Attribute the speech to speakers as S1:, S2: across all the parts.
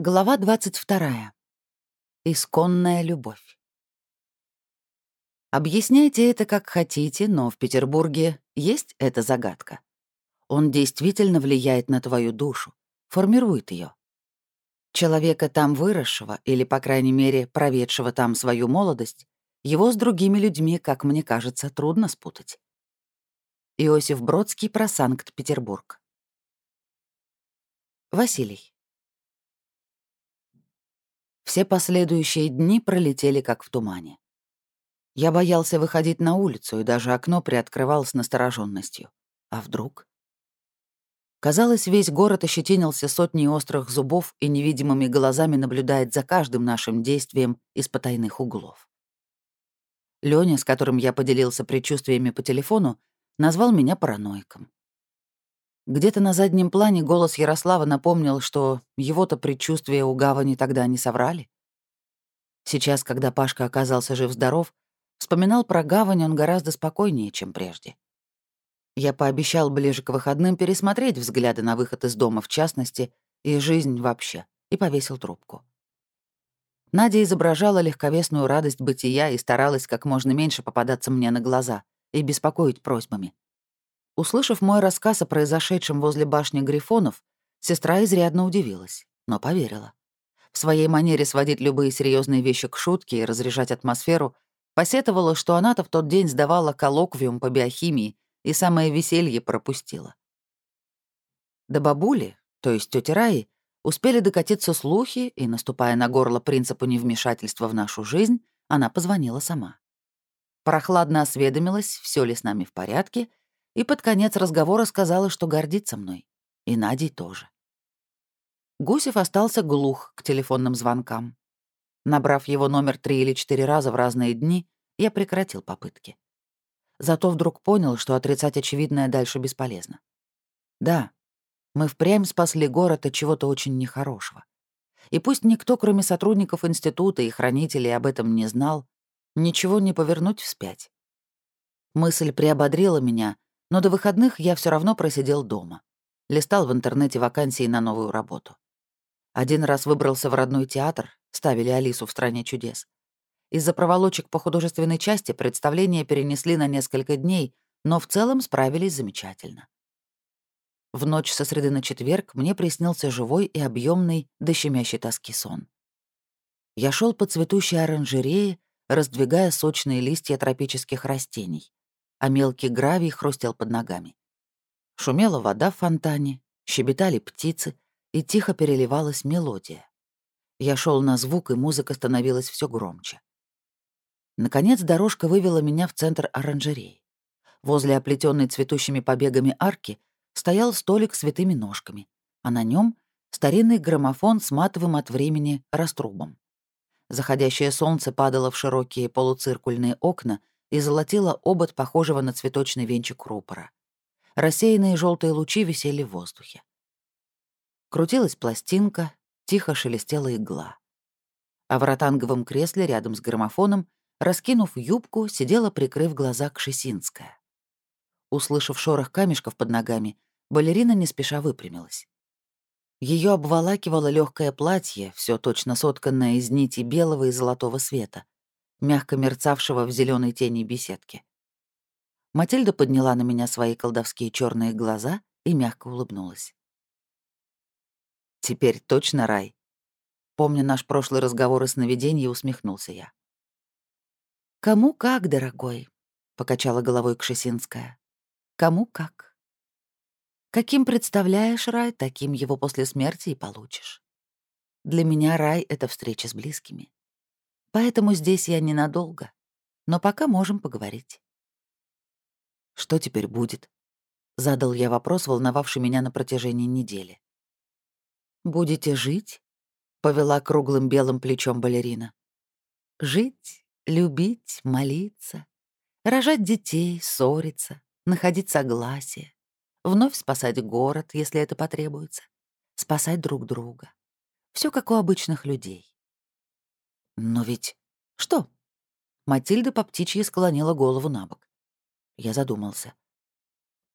S1: Глава 22. Исконная любовь. Объясняйте это как хотите, но в Петербурге есть эта загадка. Он действительно влияет на твою душу, формирует ее. Человека там выросшего, или, по крайней мере, проведшего там свою молодость, его с другими людьми, как мне кажется, трудно спутать. Иосиф Бродский про Санкт-Петербург. Василий. Все последующие дни пролетели как в тумане. Я боялся выходить на улицу и даже окно приоткрывал с настороженностью. А вдруг? Казалось, весь город ощетинился сотней острых зубов и невидимыми глазами наблюдает за каждым нашим действием из потайных углов. Лёня, с которым я поделился предчувствиями по телефону, назвал меня параноиком. Где-то на заднем плане голос Ярослава напомнил, что его-то предчувствия у Гавани тогда не соврали. Сейчас, когда Пашка оказался жив-здоров, вспоминал про Гавань он гораздо спокойнее, чем прежде. Я пообещал ближе к выходным пересмотреть взгляды на выход из дома в частности и жизнь вообще, и повесил трубку. Надя изображала легковесную радость бытия и старалась как можно меньше попадаться мне на глаза и беспокоить просьбами. Услышав мой рассказ о произошедшем возле башни Грифонов, сестра изрядно удивилась, но поверила. В своей манере сводить любые серьезные вещи к шутке и разряжать атмосферу, посетовала, что она-то в тот день сдавала коллоквиум по биохимии и самое веселье пропустила. До бабули, то есть тети Раи, успели докатиться слухи, и, наступая на горло принципу невмешательства в нашу жизнь, она позвонила сама. Прохладно осведомилась, все ли с нами в порядке — и под конец разговора сказала, что гордится мной. И Надей тоже. Гусев остался глух к телефонным звонкам. Набрав его номер три или четыре раза в разные дни, я прекратил попытки. Зато вдруг понял, что отрицать очевидное дальше бесполезно. Да, мы впрямь спасли город от чего-то очень нехорошего. И пусть никто, кроме сотрудников института и хранителей, об этом не знал, ничего не повернуть вспять. Мысль приободрила меня, но до выходных я все равно просидел дома. Листал в интернете вакансии на новую работу. Один раз выбрался в родной театр, ставили Алису в «Стране чудес». Из-за проволочек по художественной части представление перенесли на несколько дней, но в целом справились замечательно. В ночь со среды на четверг мне приснился живой и объемный до щемящей тоски сон. Я шел по цветущей оранжерее, раздвигая сочные листья тропических растений а мелкий гравий хрустел под ногами. Шумела вода в фонтане, щебетали птицы, и тихо переливалась мелодия. Я шел на звук, и музыка становилась все громче. Наконец дорожка вывела меня в центр оранжереи. Возле оплетенной цветущими побегами арки стоял столик с святыми ножками, а на нем старинный граммофон с матовым от времени раструбом. Заходящее солнце падало в широкие полуциркульные окна и золотила обод похожего на цветочный венчик рупора. Рассеянные желтые лучи висели в воздухе. Крутилась пластинка, тихо шелестела игла. А в ротанговом кресле рядом с граммофоном, раскинув юбку, сидела, прикрыв глаза, Кшесинская. Услышав шорох камешков под ногами, балерина не спеша выпрямилась. Ее обволакивало легкое платье, все точно сотканное из нити белого и золотого света, мягко мерцавшего в зеленой тени беседки. Матильда подняла на меня свои колдовские черные глаза и мягко улыбнулась. «Теперь точно рай?» Помня наш прошлый разговор о сновидении, усмехнулся я. «Кому как, дорогой», — покачала головой Кшесинская. «Кому как. Каким представляешь рай, таким его после смерти и получишь. Для меня рай — это встреча с близкими. Поэтому здесь я ненадолго. Но пока можем поговорить. «Что теперь будет?» — задал я вопрос, волновавший меня на протяжении недели. «Будете жить?» — повела круглым белым плечом балерина. «Жить, любить, молиться, рожать детей, ссориться, находить согласие, вновь спасать город, если это потребуется, спасать друг друга. Все как у обычных людей. Но ведь... Что? Матильда по птичьи склонила голову на бок. Я задумался.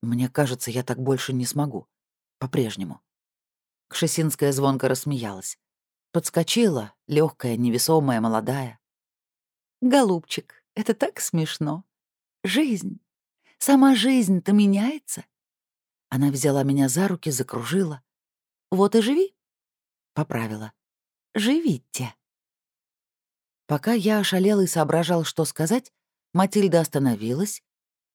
S1: Мне кажется, я так больше не смогу. По-прежнему. Кшесинская звонко рассмеялась. Подскочила, легкая, невесомая, молодая. «Голубчик, это так смешно. Жизнь. Сама жизнь-то меняется». Она взяла меня за руки, закружила. «Вот и живи», — поправила. «Живите». Пока я ошалел и соображал, что сказать, Матильда остановилась,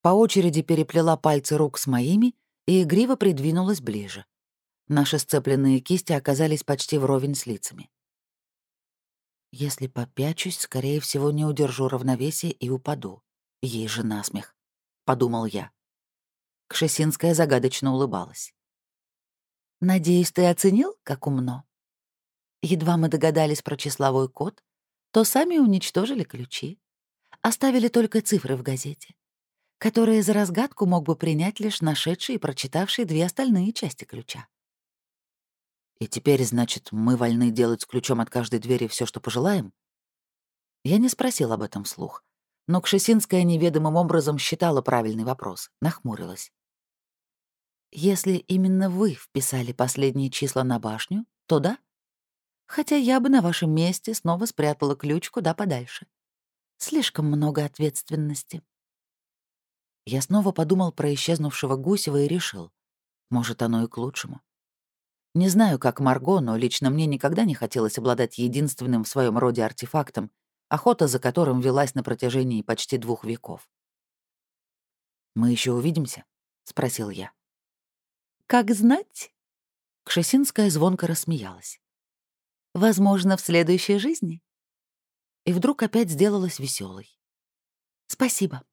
S1: по очереди переплела пальцы рук с моими и игриво придвинулась ближе. Наши сцепленные кисти оказались почти вровень с лицами. Если попячусь, скорее всего, не удержу равновесие и упаду. Ей же насмех, — подумал я. Кшесинская загадочно улыбалась. «Надеюсь, ты оценил, как умно?» Едва мы догадались про числовой код, то сами уничтожили ключи. Оставили только цифры в газете, которые за разгадку мог бы принять лишь нашедший и прочитавший две остальные части ключа. И теперь, значит, мы вольны делать с ключом от каждой двери все, что пожелаем? Я не спросил об этом вслух, но Кшесинская неведомым образом считала правильный вопрос, нахмурилась. Если именно вы вписали последние числа на башню, то да, хотя я бы на вашем месте снова спрятала ключ куда подальше. Слишком много ответственности. Я снова подумал про исчезнувшего Гусева и решил, может, оно и к лучшему. Не знаю, как Марго, но лично мне никогда не хотелось обладать единственным в своем роде артефактом, охота за которым велась на протяжении почти двух веков. «Мы еще увидимся?» — спросил я. «Как знать?» Кшесинская звонко рассмеялась. Возможно, в следующей жизни. И вдруг опять сделалась веселой. Спасибо.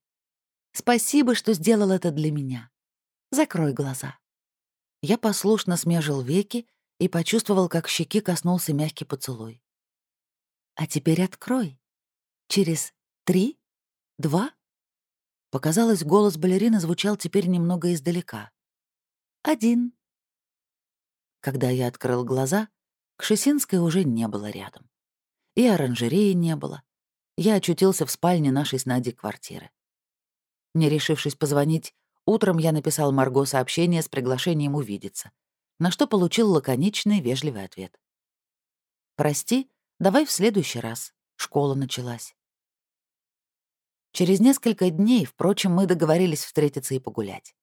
S1: Спасибо, что сделал это для меня. Закрой глаза. Я послушно смежил веки и почувствовал, как щеки коснулся мягкий поцелуй. А теперь открой. Через три, два. Показалось, голос балерины звучал теперь немного издалека. Один. Когда я открыл глаза, Кшесинской уже не было рядом. И оранжереи не было. Я очутился в спальне нашей с Надей квартиры. Не решившись позвонить, утром я написал Марго сообщение с приглашением увидеться, на что получил лаконичный, вежливый ответ. «Прости, давай в следующий раз. Школа началась». Через несколько дней, впрочем, мы договорились встретиться и погулять.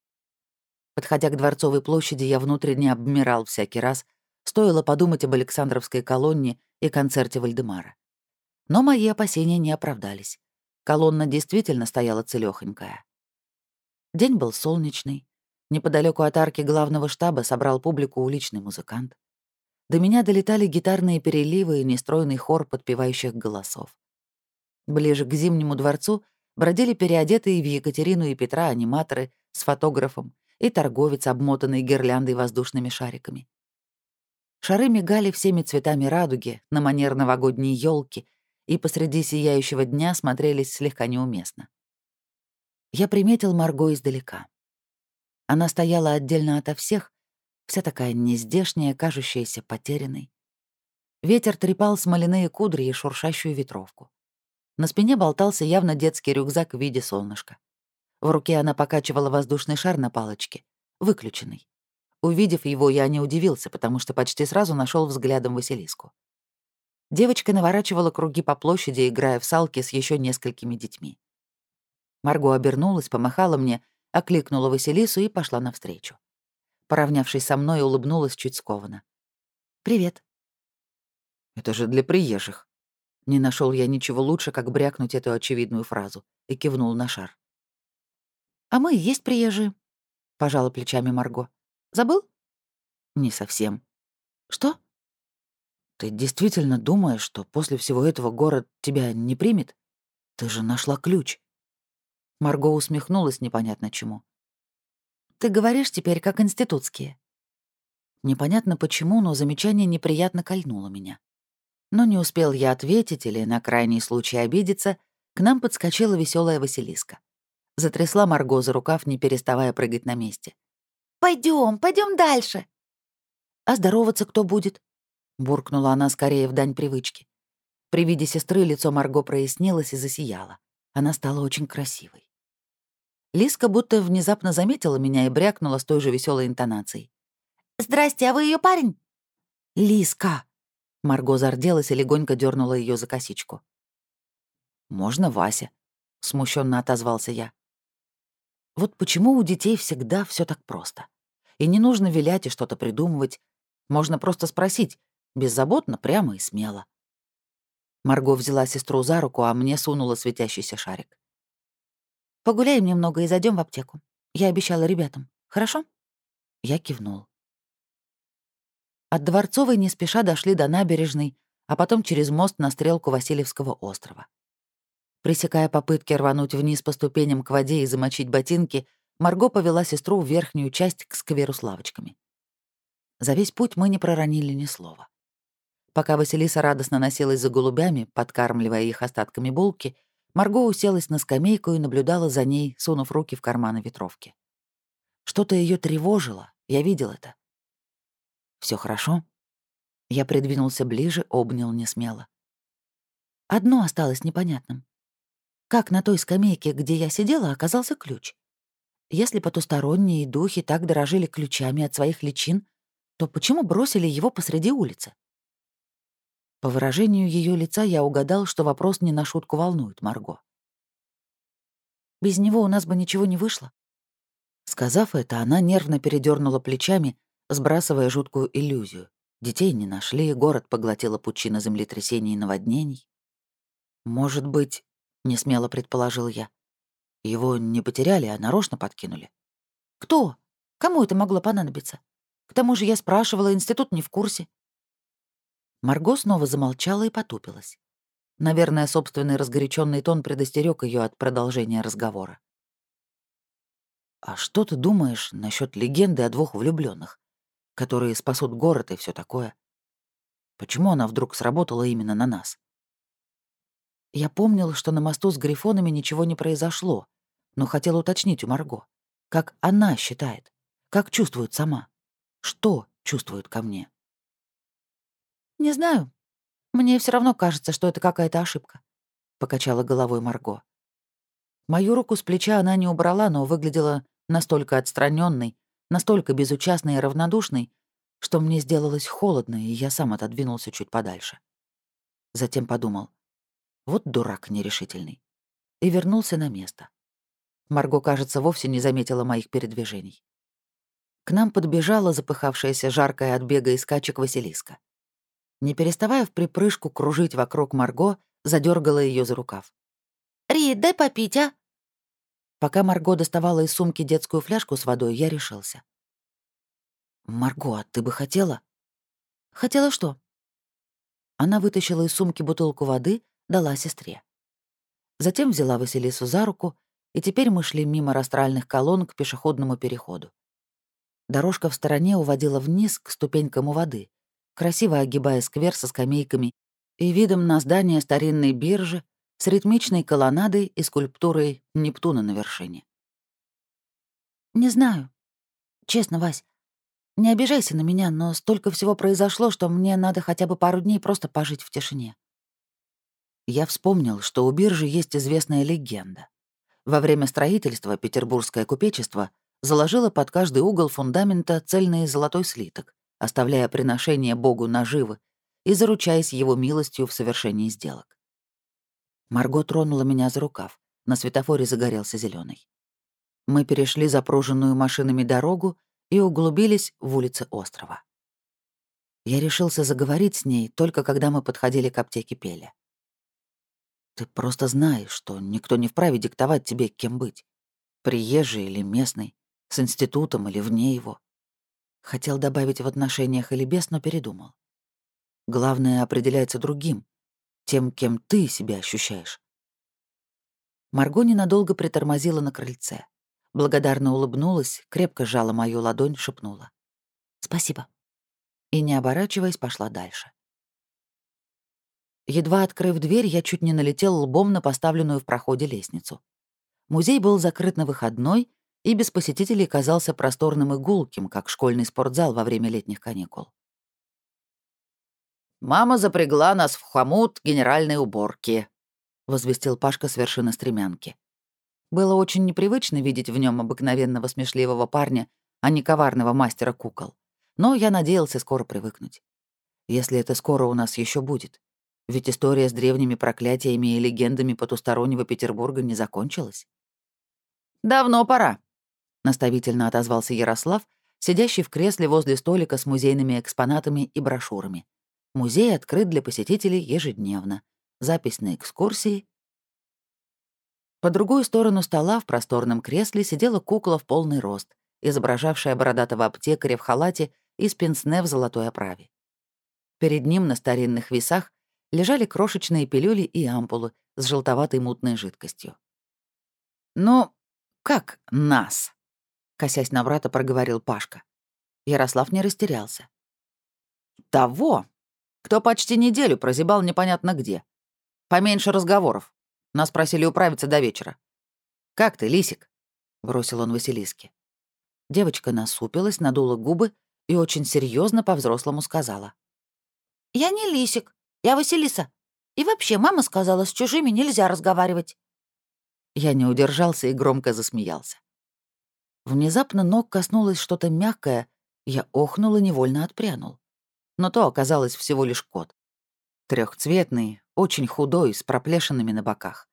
S1: Подходя к Дворцовой площади, я внутренне обмирал всякий раз, Стоило подумать об Александровской колонне и концерте Вальдемара. Но мои опасения не оправдались. Колонна действительно стояла целёхонькая. День был солнечный. Неподалеку от арки главного штаба собрал публику уличный музыкант. До меня долетали гитарные переливы и нестройный хор подпевающих голосов. Ближе к Зимнему дворцу бродили переодетые в Екатерину и Петра аниматоры с фотографом и торговец, обмотанный гирляндой воздушными шариками. Шары мигали всеми цветами радуги на манер новогодней елки и посреди сияющего дня смотрелись слегка неуместно. Я приметил Марго издалека. Она стояла отдельно ото всех, вся такая нездешняя, кажущаяся потерянной. Ветер трепал смоляные кудри и шуршащую ветровку. На спине болтался явно детский рюкзак в виде солнышка. В руке она покачивала воздушный шар на палочке, выключенный. Увидев его, я не удивился, потому что почти сразу нашел взглядом Василиску. Девочка наворачивала круги по площади, играя в салки с еще несколькими детьми. Марго обернулась, помахала мне, окликнула Василису и пошла навстречу. Поравнявшись со мной, улыбнулась чуть скованно. «Привет». «Это же для приезжих». Не нашел я ничего лучше, как брякнуть эту очевидную фразу, и кивнул на шар. «А мы и есть приезжие», — пожала плечами Марго. Забыл? Не совсем. Что? Ты действительно думаешь, что после всего этого город тебя не примет? Ты же нашла ключ. Марго усмехнулась непонятно чему. Ты говоришь теперь как институтские. Непонятно почему, но замечание неприятно кольнуло меня. Но не успел я ответить или на крайний случай обидеться, к нам подскочила веселая Василиска. Затрясла Марго за рукав, не переставая прыгать на месте. Пойдем, пойдем дальше. А здороваться кто будет? буркнула она скорее в дань привычки. При виде сестры лицо Марго прояснилось и засияло. Она стала очень красивой. Лиска будто внезапно заметила меня и брякнула с той же веселой интонацией. «Здрасте, а вы ее парень?» «Лиска!» Марго зарделась и легонько дернула ее за косичку. «Можно Вася», — смущенно отозвался я. Вот почему у детей всегда все так просто. И не нужно вилять и что-то придумывать. Можно просто спросить, беззаботно, прямо и смело. Марго взяла сестру за руку, а мне сунула светящийся шарик. «Погуляем немного и зайдем в аптеку. Я обещала ребятам. Хорошо?» Я кивнул. От Дворцовой не спеша дошли до набережной, а потом через мост на стрелку Васильевского острова. Пресекая попытки рвануть вниз по ступеням к воде и замочить ботинки, Марго повела сестру в верхнюю часть к скверу с лавочками. За весь путь мы не проронили ни слова. Пока Василиса радостно носилась за голубями, подкармливая их остатками булки, Марго уселась на скамейку и наблюдала за ней, сунув руки в карманы ветровки. Что-то ее тревожило, я видел это. Все хорошо?» Я придвинулся ближе, обнял несмело. Одно осталось непонятным. Как на той скамейке, где я сидела, оказался ключ? Если потусторонние духи так дорожили ключами от своих личин, то почему бросили его посреди улицы? По выражению ее лица я угадал, что вопрос не на шутку волнует Марго. «Без него у нас бы ничего не вышло». Сказав это, она нервно передернула плечами, сбрасывая жуткую иллюзию. Детей не нашли, город поглотила пучина землетрясений и наводнений. «Может быть, — несмело предположил я, — его не потеряли, а нарочно подкинули?» «Кто? Кому это могло понадобиться? К тому же я спрашивала, институт не в курсе». Марго снова замолчала и потупилась. Наверное, собственный разгоряченный тон предостерег ее от продолжения разговора. «А что ты думаешь насчет легенды о двух влюбленных? которые спасут город и все такое. Почему она вдруг сработала именно на нас? Я помнил, что на мосту с грифонами ничего не произошло, но хотел уточнить у Марго, как она считает, как чувствует сама, что чувствует ко мне. «Не знаю. Мне все равно кажется, что это какая-то ошибка», — покачала головой Марго. Мою руку с плеча она не убрала, но выглядела настолько отстраненной, настолько безучастный и равнодушный, что мне сделалось холодно, и я сам отодвинулся чуть подальше. Затем подумал, вот дурак нерешительный, и вернулся на место. Марго, кажется, вовсе не заметила моих передвижений. К нам подбежала запыхавшаяся жаркая от бега и скачек Василиска. Не переставая в припрыжку кружить вокруг Марго, задергала ее за рукав. «Рит, дай попить, а?» Пока Марго доставала из сумки детскую фляжку с водой, я решился. «Марго, а ты бы хотела?» «Хотела что?» Она вытащила из сумки бутылку воды, дала сестре. Затем взяла Василису за руку, и теперь мы шли мимо растральных колонн к пешеходному переходу. Дорожка в стороне уводила вниз к ступенькам у воды, красиво огибая сквер со скамейками и видом на здание старинной биржи, с ритмичной колоннадой и скульптурой Нептуна на вершине. «Не знаю. Честно, Вась, не обижайся на меня, но столько всего произошло, что мне надо хотя бы пару дней просто пожить в тишине». Я вспомнил, что у биржи есть известная легенда. Во время строительства петербургское купечество заложило под каждый угол фундамента цельный золотой слиток, оставляя приношение Богу наживы и заручаясь его милостью в совершении сделок. Марго тронула меня за рукав. На светофоре загорелся зеленый. Мы перешли запруженную машинами дорогу и углубились в улицы острова. Я решился заговорить с ней только когда мы подходили к аптеке Пеля. Ты просто знаешь, что никто не вправе диктовать тебе, кем быть. Приезжий или местный, с институтом или вне его. Хотел добавить в отношениях или без, но передумал. Главное определяется другим, тем, кем ты себя ощущаешь. Марго ненадолго притормозила на крыльце. Благодарно улыбнулась, крепко сжала мою ладонь, шепнула. «Спасибо». И, не оборачиваясь, пошла дальше. Едва открыв дверь, я чуть не налетел лбом на поставленную в проходе лестницу. Музей был закрыт на выходной и без посетителей казался просторным и гулким, как школьный спортзал во время летних каникул. «Мама запрягла нас в хомут генеральной уборки», — возвестил Пашка с вершины стремянки. Было очень непривычно видеть в нем обыкновенного смешливого парня, а не коварного мастера кукол. Но я надеялся скоро привыкнуть. если это скоро у нас еще будет. Ведь история с древними проклятиями и легендами потустороннего Петербурга не закончилась. «Давно пора», — наставительно отозвался Ярослав, сидящий в кресле возле столика с музейными экспонатами и брошюрами. Музей открыт для посетителей ежедневно. Запись на экскурсии. По другую сторону стола в просторном кресле сидела кукла в полный рост, изображавшая бородатого аптекаря в халате и с пенсне в золотой оправе. Перед ним на старинных весах лежали крошечные пилюли и ампулы с желтоватой мутной жидкостью. «Ну, как нас?» — косясь на брата, проговорил Пашка. Ярослав не растерялся. «Того, кто почти неделю прозябал непонятно где. Поменьше разговоров. Нас просили управиться до вечера. «Как ты, Лисик?» — бросил он Василиске. Девочка насупилась, надула губы и очень серьезно по-взрослому сказала. «Я не Лисик, я Василиса. И вообще, мама сказала, с чужими нельзя разговаривать». Я не удержался и громко засмеялся. Внезапно ног коснулось что-то мягкое, я охнул и невольно отпрянул. Но то оказалось всего лишь кот. Трехцветный, очень худой, с проплешинами на боках.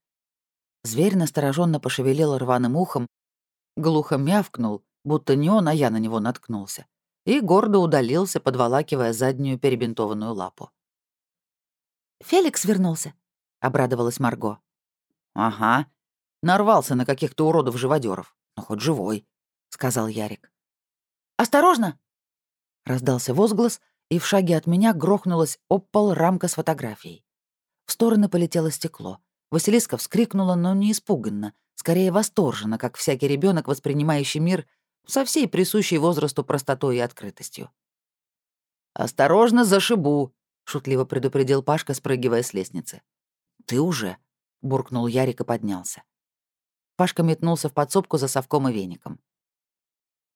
S1: Зверь настороженно пошевелил рваным ухом, глухо мявкнул, будто не он, а я на него наткнулся, и гордо удалился, подволакивая заднюю перебинтованную лапу. «Феликс вернулся», — обрадовалась Марго. «Ага, нарвался на каких-то уродов живодеров, но хоть живой», — сказал Ярик. «Осторожно!» — раздался возглас, и в шаге от меня грохнулась об пол рамка с фотографией. В стороны полетело стекло. Василиска вскрикнула, но не испуганно, скорее восторженно, как всякий ребенок, воспринимающий мир со всей присущей возрасту простотой и открытостью. «Осторожно, зашибу!» — шутливо предупредил Пашка, спрыгивая с лестницы. «Ты уже!» — буркнул Ярик и поднялся. Пашка метнулся в подсобку за совком и веником.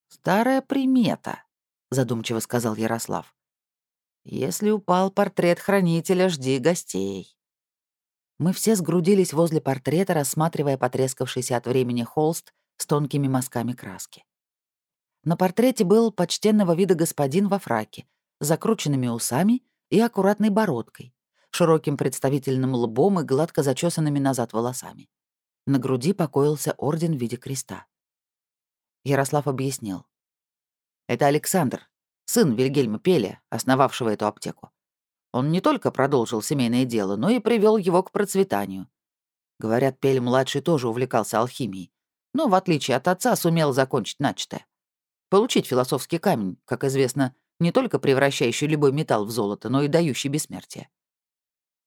S1: «Старая примета», — задумчиво сказал Ярослав. «Если упал портрет хранителя, жди гостей». Мы все сгрудились возле портрета, рассматривая потрескавшийся от времени холст с тонкими мазками краски. На портрете был почтенного вида господин во фраке, закрученными усами и аккуратной бородкой, широким представительным лбом и гладко зачесанными назад волосами. На груди покоился орден в виде креста. Ярослав объяснил. «Это Александр, сын Вильгельма Пеля, основавшего эту аптеку. Он не только продолжил семейное дело, но и привел его к процветанию. Говорят, Пель-младший тоже увлекался алхимией, но, в отличие от отца, сумел закончить начатое. Получить философский камень, как известно, не только превращающий любой металл в золото, но и дающий бессмертие.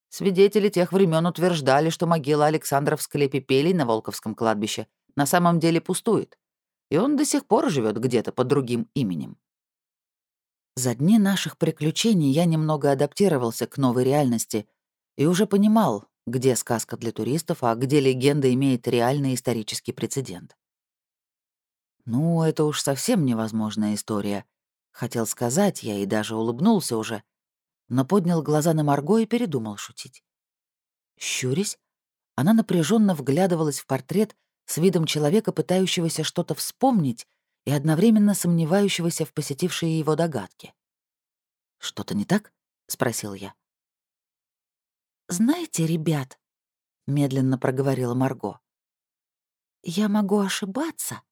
S1: Свидетели тех времен утверждали, что могила Александра в склепе Пелей на Волковском кладбище на самом деле пустует, и он до сих пор живет где-то под другим именем. За дни наших приключений я немного адаптировался к новой реальности и уже понимал, где сказка для туристов, а где легенда имеет реальный исторический прецедент. Ну, это уж совсем невозможная история. Хотел сказать я и даже улыбнулся уже, но поднял глаза на Марго и передумал шутить. Щурясь, она напряженно вглядывалась в портрет с видом человека, пытающегося что-то вспомнить и одновременно сомневающегося в посетившей его догадке. «Что-то не так?» — спросил я. «Знаете, ребят», — медленно проговорила Марго, — «я могу ошибаться,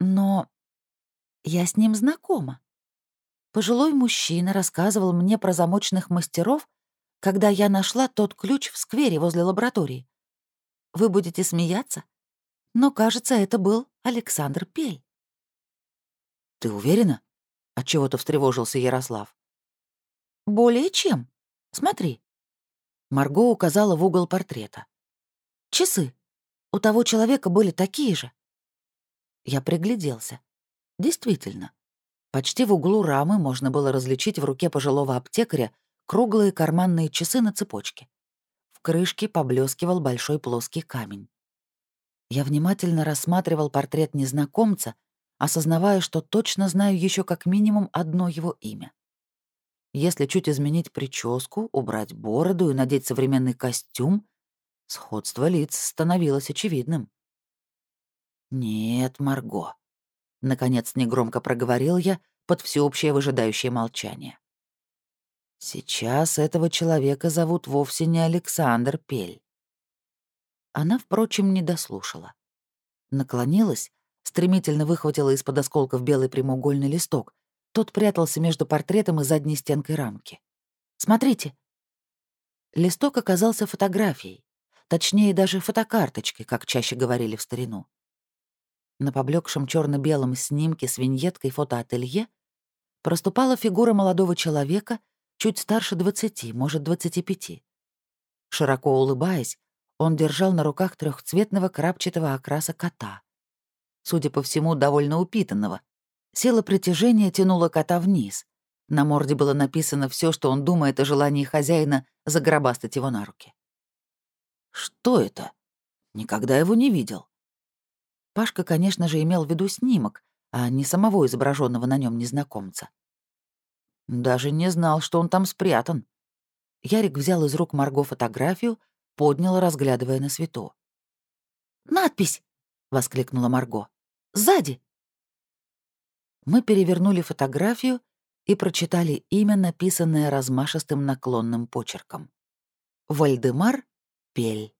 S1: но я с ним знакома. Пожилой мужчина рассказывал мне про замочных мастеров, когда я нашла тот ключ в сквере возле лаборатории. Вы будете смеяться, но, кажется, это был Александр Пель. «Ты уверена?» — отчего-то встревожился Ярослав. «Более чем. Смотри». Марго указала в угол портрета. «Часы. У того человека были такие же. Я пригляделся. Действительно. Почти в углу рамы можно было различить в руке пожилого аптекаря круглые карманные часы на цепочке. В крышке поблескивал большой плоский камень. Я внимательно рассматривал портрет незнакомца, осознавая, что точно знаю еще как минимум одно его имя. Если чуть изменить прическу, убрать бороду и надеть современный костюм, сходство лиц становилось очевидным. «Нет, Марго», — наконец негромко проговорил я под всеобщее выжидающее молчание. Сейчас этого человека зовут вовсе не Александр Пель. Она, впрочем, не дослушала. Наклонилась, стремительно выхватила из-под осколков белый прямоугольный листок. Тот прятался между портретом и задней стенкой рамки. «Смотрите!» Листок оказался фотографией. Точнее, даже фотокарточкой, как чаще говорили в старину. На поблекшем черно белом снимке с виньеткой фотоателье проступала фигура молодого человека, чуть старше 20, может, 25. Широко улыбаясь, он держал на руках трехцветного крапчатого окраса кота. Судя по всему, довольно упитанного. Сила притяжения тянула кота вниз. На морде было написано все, что он думает о желании хозяина загробастать его на руки. «Что это? Никогда его не видел». Пашка, конечно же, имел в виду снимок, а не самого изображенного на нем незнакомца. Даже не знал, что он там спрятан. Ярик взял из рук Марго фотографию, поднял, разглядывая на свету. «Надпись!» — воскликнула Марго. «Сзади!» Мы перевернули фотографию и прочитали имя, написанное размашистым наклонным почерком. Вальдемар Пель.